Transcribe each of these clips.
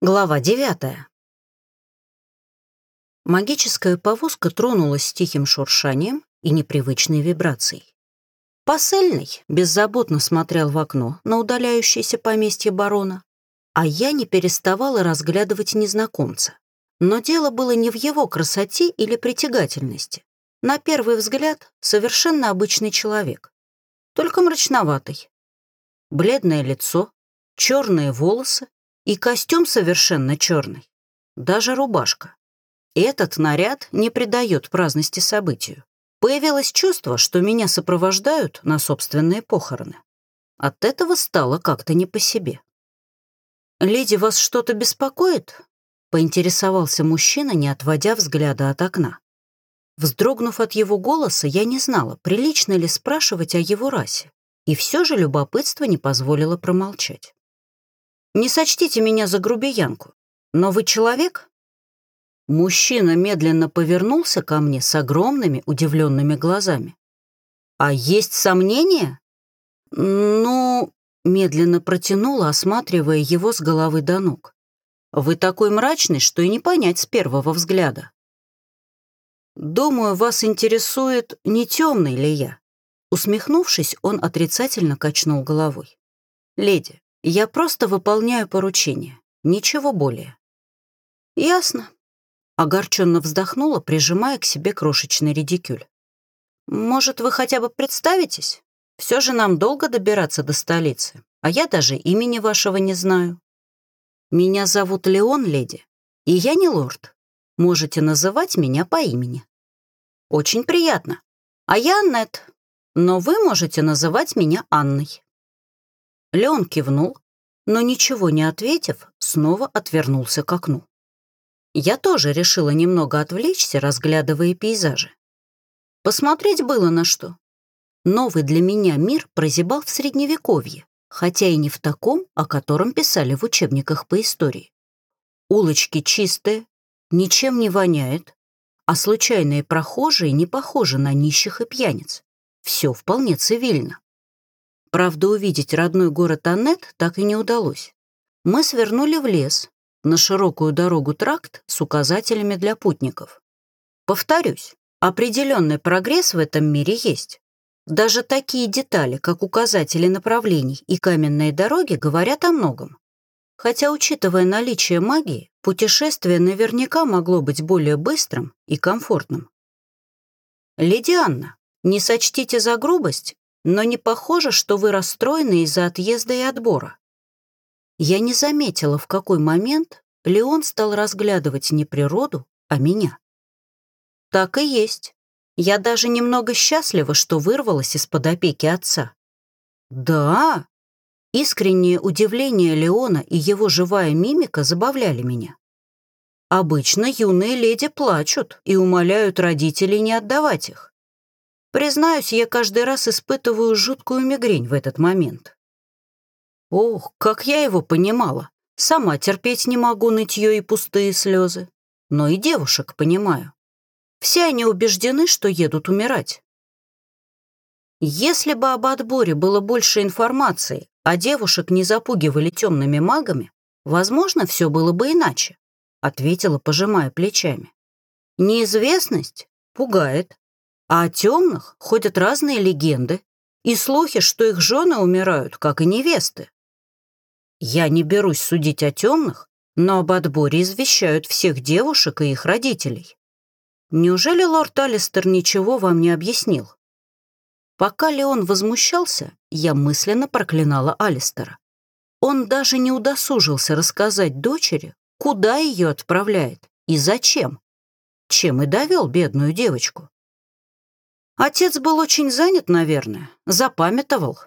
Глава девятая. Магическая повозка тронулась с тихим шуршанием и непривычной вибрацией. Посыльный беззаботно смотрел в окно на удаляющееся поместье барона, а я не переставала разглядывать незнакомца. Но дело было не в его красоте или притягательности. На первый взгляд, совершенно обычный человек, только мрачноватый. Бледное лицо, черные волосы и костюм совершенно черный. Даже рубашка. Этот наряд не придает праздности событию. Появилось чувство, что меня сопровождают на собственные похороны. От этого стало как-то не по себе. «Леди, вас что-то беспокоит?» — поинтересовался мужчина, не отводя взгляда от окна. Вздрогнув от его голоса, я не знала, прилично ли спрашивать о его расе, и все же любопытство не позволило промолчать. Не сочтите меня за грубиянку, но вы человек?» Мужчина медленно повернулся ко мне с огромными удивленными глазами. «А есть сомнения?» «Ну...» — медленно протянула, осматривая его с головы до ног. «Вы такой мрачный, что и не понять с первого взгляда». «Думаю, вас интересует, не темный ли я?» Усмехнувшись, он отрицательно качнул головой. «Леди, я просто выполняю поручение, ничего более. Ясно. Огорченно вздохнула, прижимая к себе крошечный редикюль. Может, вы хотя бы представитесь? Все же нам долго добираться до столицы, а я даже имени вашего не знаю. Меня зовут Леон, леди, и я не лорд. Можете называть меня по имени. Очень приятно. А я Аннет, но вы можете называть меня Анной. Леон кивнул, но ничего не ответив, снова отвернулся к окну. Я тоже решила немного отвлечься, разглядывая пейзажи. Посмотреть было на что. Новый для меня мир прозябал в Средневековье, хотя и не в таком, о котором писали в учебниках по истории. Улочки чистые, ничем не воняет, а случайные прохожие не похожи на нищих и пьяниц. Все вполне цивильно. Правда, увидеть родной город Аннет так и не удалось. Мы свернули в лес, на широкую дорогу-тракт с указателями для путников. Повторюсь, определенный прогресс в этом мире есть. Даже такие детали, как указатели направлений и каменные дороги, говорят о многом. Хотя, учитывая наличие магии, путешествие наверняка могло быть более быстрым и комфортным. «Леди Анна, не сочтите за грубость, но не похоже, что вы расстроены из-за отъезда и отбора. Я не заметила, в какой момент Леон стал разглядывать не природу, а меня. Так и есть. Я даже немного счастлива, что вырвалась из-под опеки отца. Да, искреннее удивление Леона и его живая мимика забавляли меня. Обычно юные леди плачут и умоляют родителей не отдавать их. Признаюсь, я каждый раз испытываю жуткую мигрень в этот момент. Ох, как я его понимала. Сама терпеть не могу нытье и пустые слезы. Но и девушек понимаю. Все они убеждены, что едут умирать. Если бы об отборе было больше информации, а девушек не запугивали темными магами, возможно, все было бы иначе, ответила, пожимая плечами. Неизвестность пугает, а о темных ходят разные легенды и слухи, что их жены умирают, как и невесты. Я не берусь судить о темных, но об отборе извещают всех девушек и их родителей. Неужели лорд Алистер ничего вам не объяснил? Пока Леон возмущался, я мысленно проклинала Алистера. Он даже не удосужился рассказать дочери, куда ее отправляет и зачем, чем и довел бедную девочку. Отец был очень занят, наверное, запамятовал.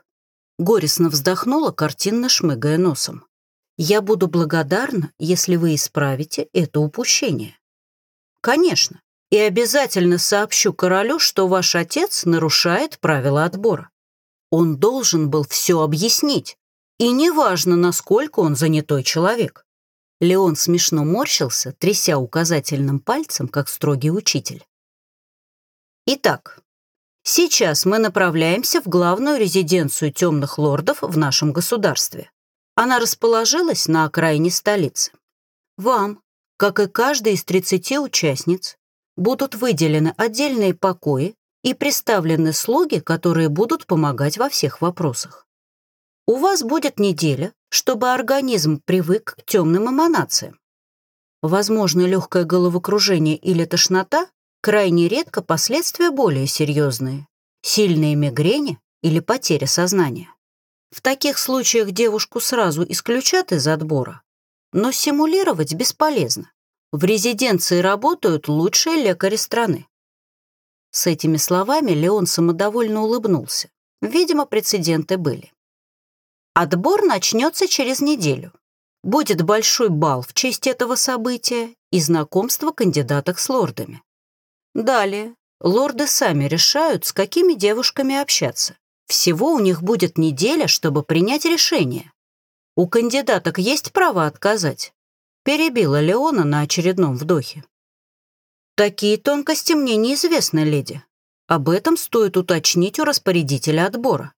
Горестно вздохнула, картинно шмыгая носом. Я буду благодарна, если вы исправите это упущение. Конечно, и обязательно сообщу королю, что ваш отец нарушает правила отбора. Он должен был все объяснить, и неважно, насколько он занятой человек. Леон смешно морщился, тряся указательным пальцем, как строгий учитель. Итак, Сейчас мы направляемся в главную резиденцию темных лордов в нашем государстве. Она расположилась на окраине столицы. Вам, как и каждой из 30 участниц, будут выделены отдельные покои и представлены слуги, которые будут помогать во всех вопросах. У вас будет неделя, чтобы организм привык к темным эманациям. Возможно, легкое головокружение или тошнота, крайне редко последствия более серьезные, сильные мигрени или потеря сознания. В таких случаях девушку сразу исключат из отбора, но симулировать бесполезно. В резиденции работают лучшие лекари страны. С этими словами Леон самодовольно улыбнулся. Видимо, прецеденты были. Отбор начнется через неделю. Будет большой бал в честь этого события и знакомство кандидаток с лордами. Далее лорды сами решают, с какими девушками общаться. Всего у них будет неделя, чтобы принять решение. У кандидаток есть право отказать. Перебила Леона на очередном вдохе. Такие тонкости мне неизвестны, леди. Об этом стоит уточнить у распорядителя отбора.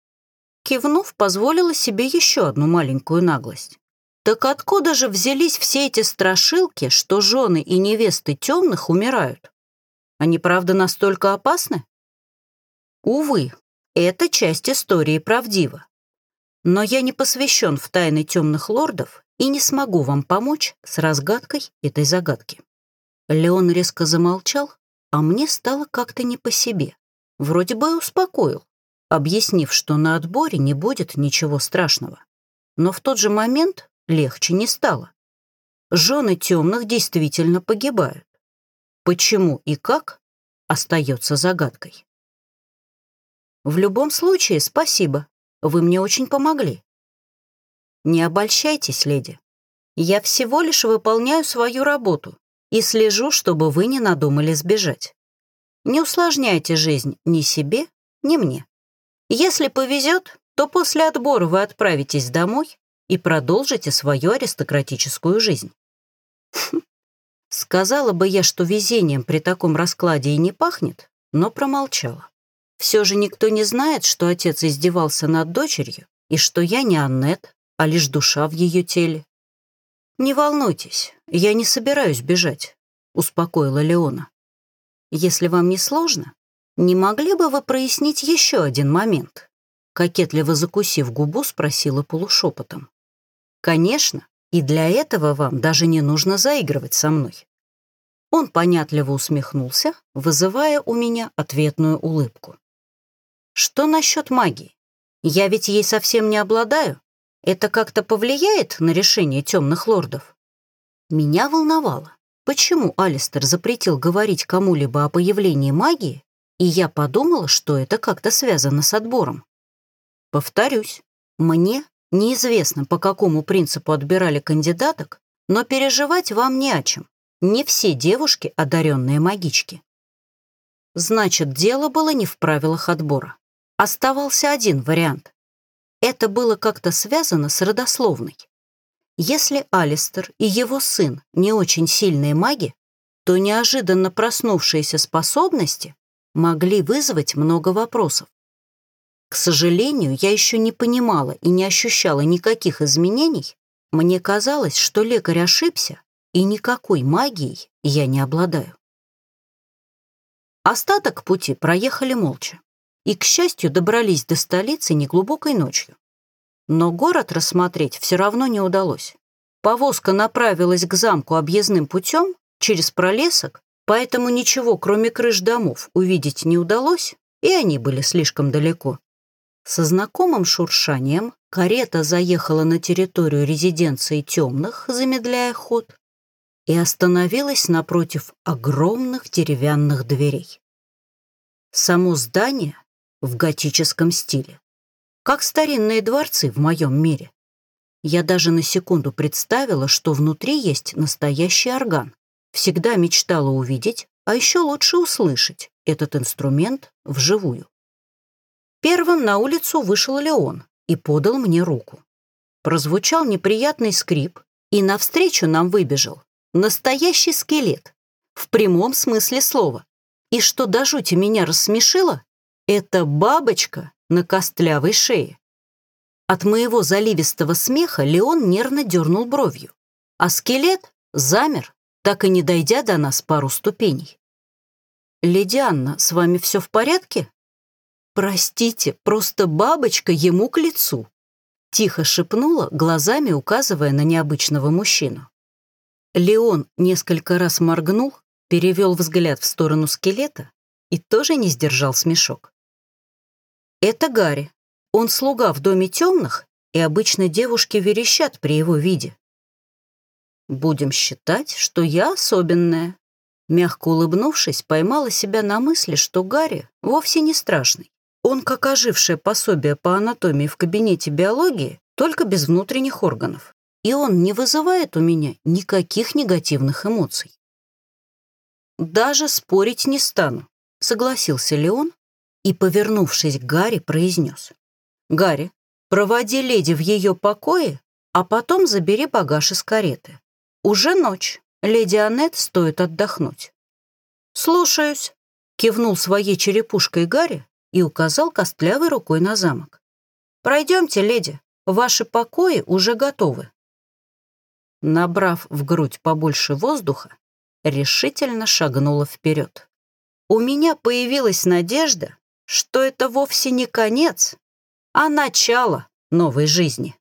Кивнув, позволила себе еще одну маленькую наглость. Так откуда же взялись все эти страшилки, что жены и невесты темных умирают? Они, правда, настолько опасны? Увы, эта часть истории правдива. Но я не посвящен в тайны темных лордов и не смогу вам помочь с разгадкой этой загадки. Леон резко замолчал, а мне стало как-то не по себе. Вроде бы успокоил объяснив, что на отборе не будет ничего страшного. Но в тот же момент легче не стало. Жены темных действительно погибают. Почему и как остается загадкой. В любом случае, спасибо. Вы мне очень помогли. Не обольщайтесь, леди. Я всего лишь выполняю свою работу и слежу, чтобы вы не надумали сбежать. Не усложняйте жизнь ни себе, ни мне. Если повезет, то после отбора вы отправитесь домой и продолжите свою аристократическую жизнь. Сказала бы я, что везением при таком раскладе и не пахнет, но промолчала. Все же никто не знает, что отец издевался над дочерью и что я не Аннет, а лишь душа в ее теле. «Не волнуйтесь, я не собираюсь бежать», — успокоила Леона. «Если вам не сложно, «Не могли бы вы прояснить еще один момент?» Кокетливо закусив губу, спросила полушепотом. «Конечно, и для этого вам даже не нужно заигрывать со мной». Он понятливо усмехнулся, вызывая у меня ответную улыбку. «Что насчет магии? Я ведь ей совсем не обладаю. Это как-то повлияет на решение темных лордов?» Меня волновало, почему Алистер запретил говорить кому-либо о появлении магии, и я подумала, что это как-то связано с отбором. Повторюсь, мне неизвестно, по какому принципу отбирали кандидаток, но переживать вам не о чем. Не все девушки одаренные магички. Значит, дело было не в правилах отбора. Оставался один вариант. Это было как-то связано с родословной. Если Алистер и его сын не очень сильные маги, то неожиданно проснувшиеся способности могли вызвать много вопросов. К сожалению, я еще не понимала и не ощущала никаких изменений. Мне казалось, что лекарь ошибся, и никакой магией я не обладаю. Остаток пути проехали молча и, к счастью, добрались до столицы неглубокой ночью. Но город рассмотреть все равно не удалось. Повозка направилась к замку объездным путем через пролесок Поэтому ничего, кроме крыш домов, увидеть не удалось, и они были слишком далеко. Со знакомым шуршанием карета заехала на территорию резиденции темных, замедляя ход, и остановилась напротив огромных деревянных дверей. Само здание в готическом стиле, как старинные дворцы в моем мире. Я даже на секунду представила, что внутри есть настоящий орган. Всегда мечтала увидеть, а еще лучше услышать этот инструмент вживую. Первым на улицу вышел Леон и подал мне руку. Прозвучал неприятный скрип, и навстречу нам выбежал настоящий скелет, в прямом смысле слова. И что до жути меня рассмешило, это бабочка на костлявой шее. От моего заливистого смеха Леон нервно дернул бровью, а скелет замер, так и не дойдя до нас пару ступеней. «Леди Анна, с вами все в порядке?» «Простите, просто бабочка ему к лицу», — тихо шепнула, глазами указывая на необычного мужчину. Леон несколько раз моргнул, перевел взгляд в сторону скелета и тоже не сдержал смешок. «Это Гарри. Он слуга в доме темных, и обычно девушки верещат при его виде. Будем считать, что я особенная». Мягко улыбнувшись, поймала себя на мысли, что Гарри вовсе не страшный. Он как ожившее пособие по анатомии в кабинете биологии, только без внутренних органов. И он не вызывает у меня никаких негативных эмоций. «Даже спорить не стану», — согласился Леон и, повернувшись к Гарри, произнес. «Гарри, проводи леди в ее покое, а потом забери багаж из кареты. Уже ночь, леди Аннет стоит отдохнуть». «Слушаюсь», — кивнул своей черепушкой Гарри и указал костлявой рукой на замок. «Пройдемте, леди, ваши покои уже готовы». Набрав в грудь побольше воздуха, решительно шагнула вперед. У меня появилась надежда, что это вовсе не конец, а начало новой жизни.